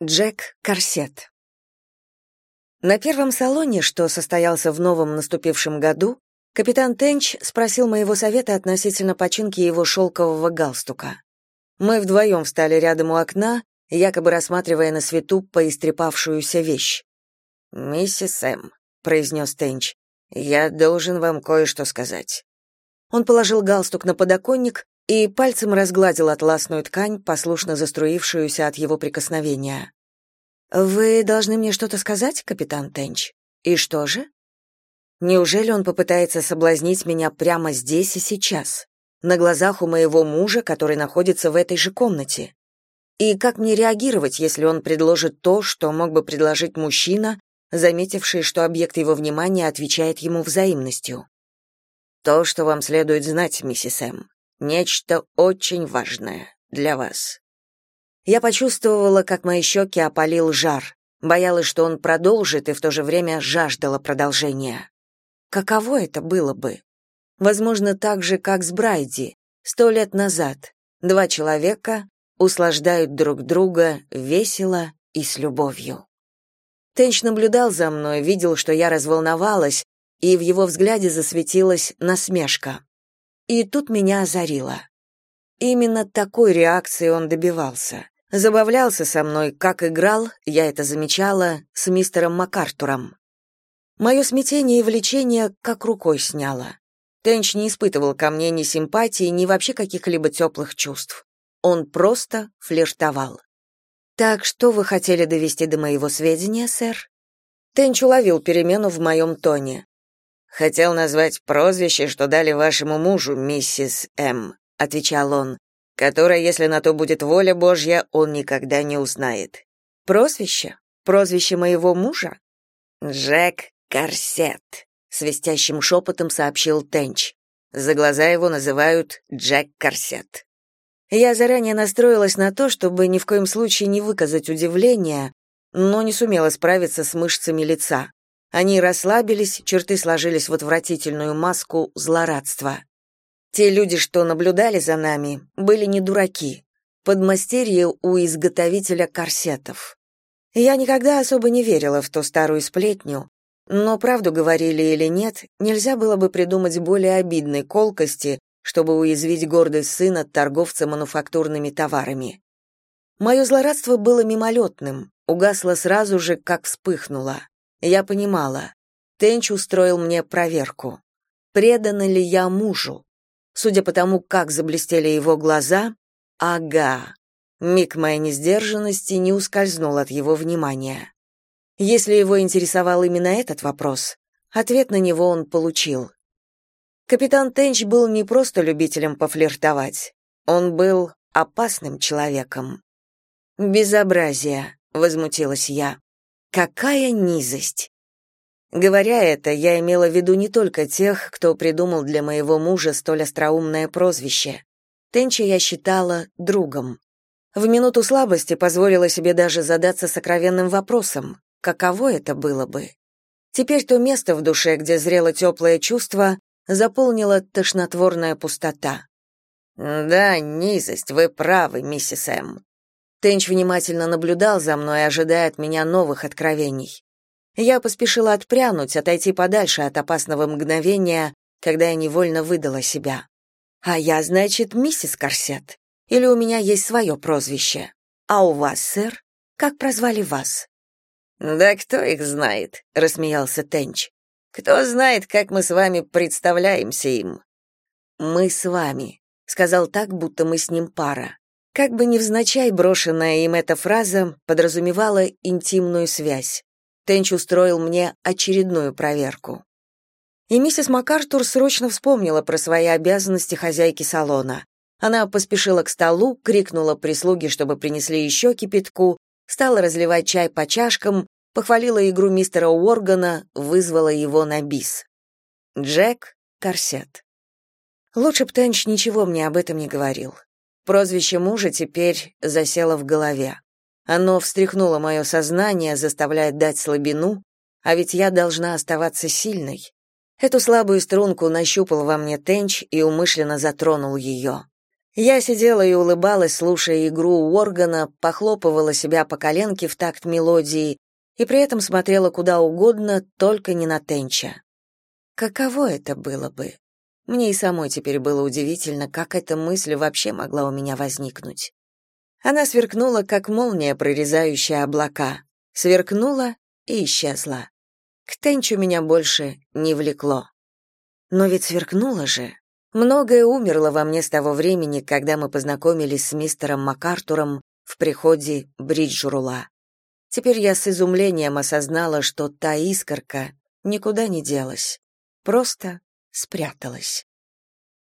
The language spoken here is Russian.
Джек Корсет. На первом салоне, что состоялся в новом наступившем году, капитан Тенч спросил моего совета относительно починки его шелкового галстука. Мы вдвоем встали рядом у окна, якобы рассматривая на свету поистрепавшуюся вещь. «Миссис М», — произнес Тенч, — «я должен вам кое-что сказать». Он положил галстук на подоконник и пальцем разгладил атласную ткань, послушно заструившуюся от его прикосновения. «Вы должны мне что-то сказать, капитан Тенч? И что же?» Неужели он попытается соблазнить меня прямо здесь и сейчас, на глазах у моего мужа, который находится в этой же комнате? И как мне реагировать, если он предложит то, что мог бы предложить мужчина, заметивший, что объект его внимания отвечает ему взаимностью? То, что вам следует знать, миссис М. Нечто очень важное для вас. Я почувствовала, как мои щеки опалил жар, боялась, что он продолжит, и в то же время жаждала продолжения. Каково это было бы? Возможно, так же, как с Брайди, сто лет назад. Два человека услаждают друг друга весело и с любовью. Тенч наблюдал за мной, видел, что я разволновалась, и в его взгляде засветилась насмешка. И тут меня озарило. Именно такой реакции он добивался. Забавлялся со мной, как играл, я это замечала, с мистером МакАртуром. Мое смятение и влечение как рукой сняло. Тенч не испытывал ко мне ни симпатии, ни вообще каких-либо теплых чувств. Он просто флиртовал. «Так что вы хотели довести до моего сведения, сэр?» Тенч уловил перемену в моем тоне. Хотел назвать прозвище, что дали вашему мужу, миссис М, отвечал он, которое, если на то будет воля Божья, он никогда не узнает. Прозвище? Прозвище моего мужа? Джек Корсет, свистящим шепотом сообщил Тенч. За глаза его называют Джек Корсет. Я заранее настроилась на то, чтобы ни в коем случае не выказать удивления, но не сумела справиться с мышцами лица. Они расслабились, черты сложились в отвратительную маску злорадства. Те люди, что наблюдали за нами, были не дураки. Подмастерье у изготовителя корсетов. Я никогда особо не верила в ту старую сплетню, но правду говорили или нет, нельзя было бы придумать более обидной колкости, чтобы уязвить гордость сына торговца мануфактурными товарами. Мое злорадство было мимолетным, угасло сразу же, как вспыхнуло. Я понимала. Тенч устроил мне проверку. Предана ли я мужу? Судя по тому, как заблестели его глаза, ага. Миг моей несдержанности не ускользнул от его внимания. Если его интересовал именно этот вопрос, ответ на него он получил. Капитан Тенч был не просто любителем пофлиртовать. Он был опасным человеком. «Безобразие», — возмутилась я. Какая низость! Говоря это, я имела в виду не только тех, кто придумал для моего мужа столь остроумное прозвище. Тенча я считала другом. В минуту слабости позволила себе даже задаться сокровенным вопросом, каково это было бы. Теперь то место в душе, где зрело теплое чувство, заполнила тошнотворная пустота. «Да, низость, вы правы, миссис М. Тенч внимательно наблюдал за мной, ожидая от меня новых откровений. Я поспешила отпрянуть, отойти подальше от опасного мгновения, когда я невольно выдала себя. А я, значит, миссис Корсет? Или у меня есть свое прозвище? А у вас, сэр? Как прозвали вас? Да кто их знает, рассмеялся Тенч. Кто знает, как мы с вами представляемся им? Мы с вами, сказал так, будто мы с ним пара. Как бы невзначай брошенная им эта фраза подразумевала интимную связь. Тенч устроил мне очередную проверку. И миссис МакАртур срочно вспомнила про свои обязанности хозяйки салона. Она поспешила к столу, крикнула прислуге, чтобы принесли еще кипятку, стала разливать чай по чашкам, похвалила игру мистера Уоргана, вызвала его на бис. Джек Корсет. Лучше б Тенч ничего мне об этом не говорил. Прозвище мужа теперь засело в голове. Оно встряхнуло мое сознание, заставляя дать слабину, а ведь я должна оставаться сильной. Эту слабую струнку нащупал во мне Тенч и умышленно затронул ее. Я сидела и улыбалась, слушая игру органа, похлопывала себя по коленке в такт мелодии и при этом смотрела куда угодно, только не на Тенча. Каково это было бы? Мне и самой теперь было удивительно, как эта мысль вообще могла у меня возникнуть. Она сверкнула, как молния, прорезающая облака. Сверкнула и исчезла. К Тенчу меня больше не влекло. Но ведь сверкнула же. Многое умерло во мне с того времени, когда мы познакомились с мистером МакАртуром в приходе Бриджрула. Теперь я с изумлением осознала, что та искорка никуда не делась, просто спряталась.